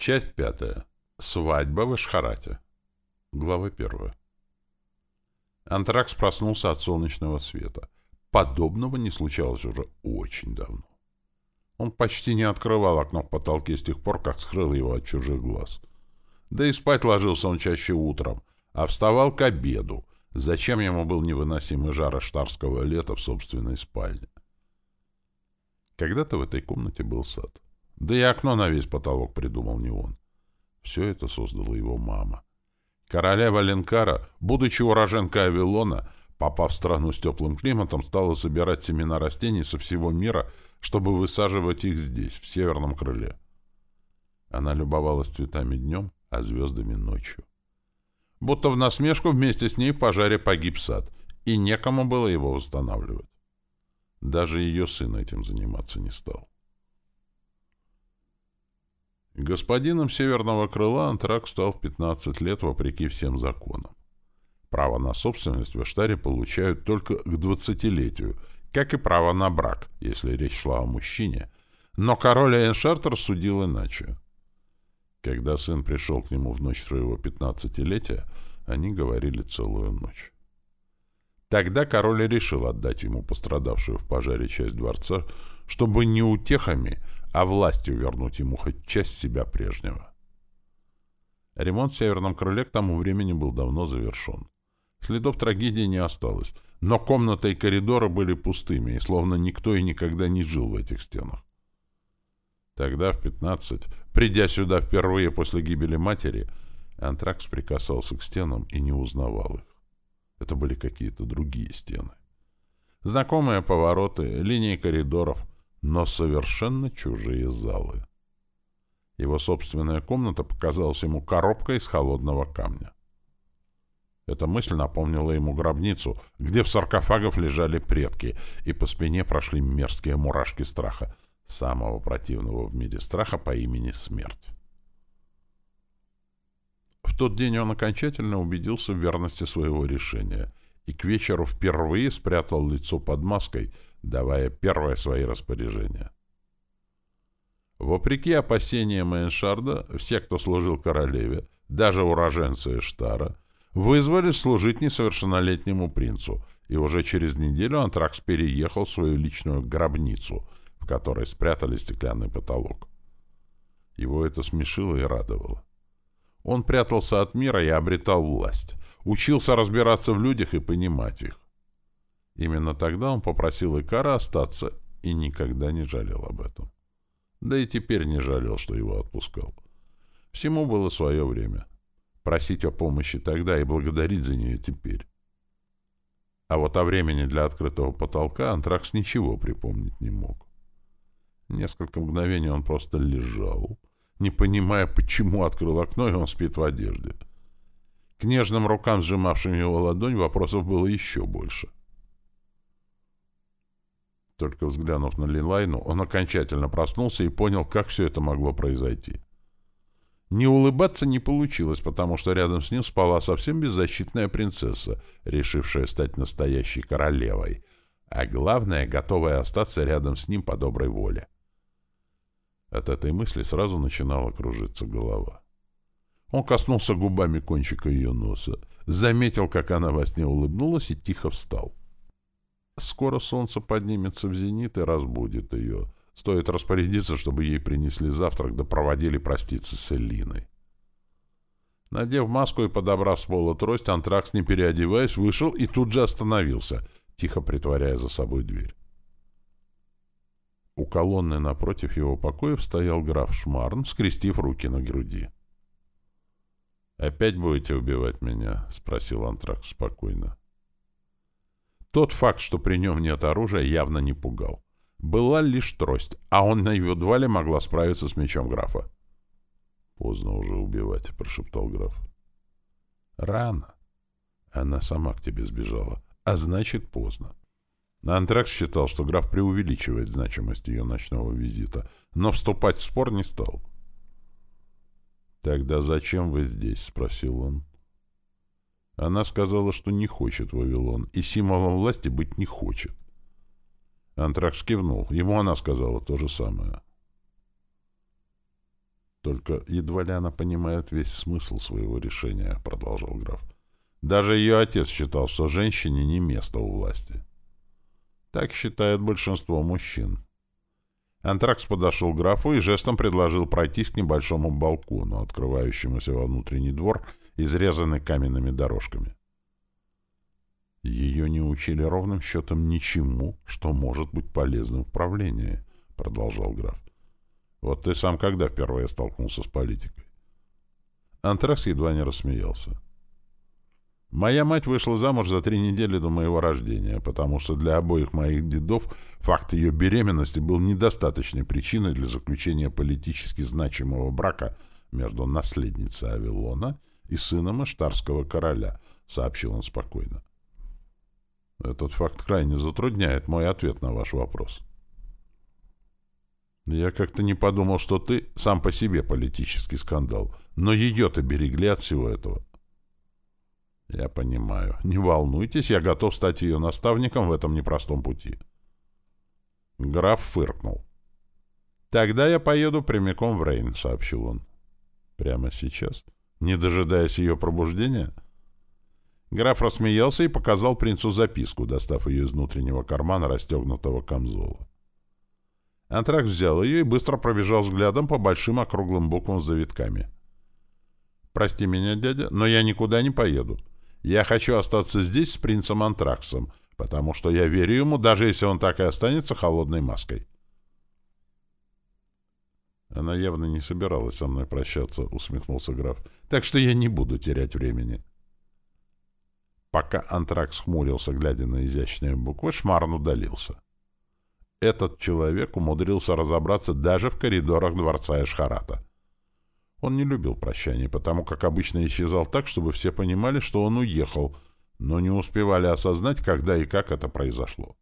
Часть пятая. Свадьба в Эшхарате. Глава первая. Антракс проснулся от солнечного света. Подобного не случалось уже очень давно. Он почти не открывал окно в потолке с тех пор, как скрыл его от чужих глаз. Да и спать ложился он чаще утром, а вставал к обеду. Зачем ему был невыносимый жар аштарского лета в собственной спальне? Когда-то в этой комнате был сад. Да и окно на весь потолок придумал не он. Все это создала его мама. Королева Ленкара, будучи уроженкой Авилона, попав в страну с теплым климатом, стала собирать семена растений со всего мира, чтобы высаживать их здесь, в северном крыле. Она любовалась цветами днем, а звездами ночью. Будто в насмешку вместе с ней в пожаре погиб сад, и некому было его восстанавливать. Даже ее сын этим заниматься не стал. Господином Северного Крыла Антрак стал в 15 лет вопреки всем законам. Право на собственность в Эштаре получают только к 20-летию, как и право на брак, если речь шла о мужчине, но король Эйншарт рассудил иначе. Когда сын пришел к нему в ночь своего пятнадцатилетия, они говорили целую ночь. Тогда король решил отдать ему пострадавшую в пожаре часть дворца, чтобы не утехами, а властью вернуть ему хоть часть себя прежнего. Ремонт в Северном крыле к тому времени был давно завершен. Следов трагедии не осталось, но комната и коридоры были пустыми, и словно никто и никогда не жил в этих стенах. Тогда, в пятнадцать, придя сюда впервые после гибели матери, Антракс прикасался к стенам и не узнавал их. Это были какие-то другие стены. Знакомые повороты, линии коридоров, но совершенно чужие залы. Его собственная комната показалась ему коробкой из холодного камня. Эта мысль напомнила ему гробницу, где в саркофагах лежали предки, и по спине прошли мерзкие мурашки страха, самого противного в мире страха по имени Смерть. В тот день он окончательно убедился в верности своего решения и к вечеру впервые спрятал лицо под маской, давая первое свои распоряжения. Вопреки опасениям Эйншарда, все, кто служил королеве, даже уроженцы Эштара, вызвались служить несовершеннолетнему принцу, и уже через неделю Антракс переехал в свою личную гробницу, в которой спрятали стеклянный потолок. Его это смешило и радовало. Он прятался от мира и обретал власть, учился разбираться в людях и понимать их. Именно тогда он попросил Икара остаться и никогда не жалел об этом. Да и теперь не жалел, что его отпускал. Всему было свое время. Просить о помощи тогда и благодарить за нее теперь. А вот о времени для открытого потолка Антракс ничего припомнить не мог. Несколько мгновений он просто лежал, не понимая, почему открыл окно, и он спит в одежде. К нежным рукам, сжимавшим его ладонь, вопросов было еще больше. Только взглянув на Линлайну, он окончательно проснулся и понял, как все это могло произойти. Не улыбаться не получилось, потому что рядом с ним спала совсем беззащитная принцесса, решившая стать настоящей королевой, а главное, готовая остаться рядом с ним по доброй воле. От этой мысли сразу начинала кружиться голова. Он коснулся губами кончика ее носа, заметил, как она во сне улыбнулась и тихо встал. Скоро солнце поднимется в зенит и разбудит ее. Стоит распорядиться, чтобы ей принесли завтрак, да проводили проститься с Элиной. Надев маску и подобрав с пола трость, Антракс, не переодеваясь, вышел и тут же остановился, тихо притворяя за собой дверь. У колонны напротив его покоев стоял граф Шмарн, скрестив руки на груди. «Опять будете убивать меня?» — спросил Антракс спокойно. Тот факт, что при нем нет оружия, явно не пугал. Была лишь трость, а он на едва ли могла справиться с мечом графа. «Поздно уже убивать», — прошептал граф. «Рано. Она сама к тебе сбежала, а значит, поздно. Антракс считал, что граф преувеличивает значимость ее ночного визита, но вступать в спор не стал. «Тогда зачем вы здесь?» — спросил он. Она сказала, что не хочет Вавилон, и символом власти быть не хочет. Антракс кивнул. Ему она сказала то же самое. Только едва ли она понимает весь смысл своего решения, — продолжал граф. Даже ее отец считал, что женщине не место у власти. Так считает большинство мужчин. Антракс подошел к графу и жестом предложил пройтись к небольшому балкону, открывающемуся во внутренний двор, изрезанный каменными дорожками. Ее не учили ровным счетом ничему, что может быть полезным в правлении, — продолжал граф. Вот ты сам когда впервые столкнулся с политикой? Антракс едва не рассмеялся. Моя мать вышла замуж за три недели до моего рождения, потому что для обоих моих дедов факт ее беременности был недостаточной причиной для заключения политически значимого брака между наследницей Авилона и сыном Иштарского короля, сообщил он спокойно. Этот факт крайне затрудняет мой ответ на ваш вопрос. Я как-то не подумал, что ты сам по себе политический скандал, но ее-то берегли от всего этого. Я понимаю. Не волнуйтесь, я готов стать ее наставником в этом непростом пути. Граф фыркнул. «Тогда я поеду прямиком в Рейн», — сообщил он. «Прямо сейчас? Не дожидаясь ее пробуждения?» Граф рассмеялся и показал принцу записку, достав ее из внутреннего кармана расстегнутого камзола. Антракс взял ее и быстро пробежал взглядом по большим округлым буквам с завитками. «Прости меня, дядя, но я никуда не поеду. Я хочу остаться здесь с принцем Антраксом, потому что я верю ему, даже если он так и останется холодной маской». Она явно не собиралась со мной прощаться, усмехнулся граф. «Так что я не буду терять времени». Пока Антракс хмурился, глядя на изящные буквы, Шмарн удалился. Этот человек умудрился разобраться даже в коридорах дворца Эшхарата. Он не любил прощаний, потому как обычно исчезал так, чтобы все понимали, что он уехал, но не успевали осознать, когда и как это произошло.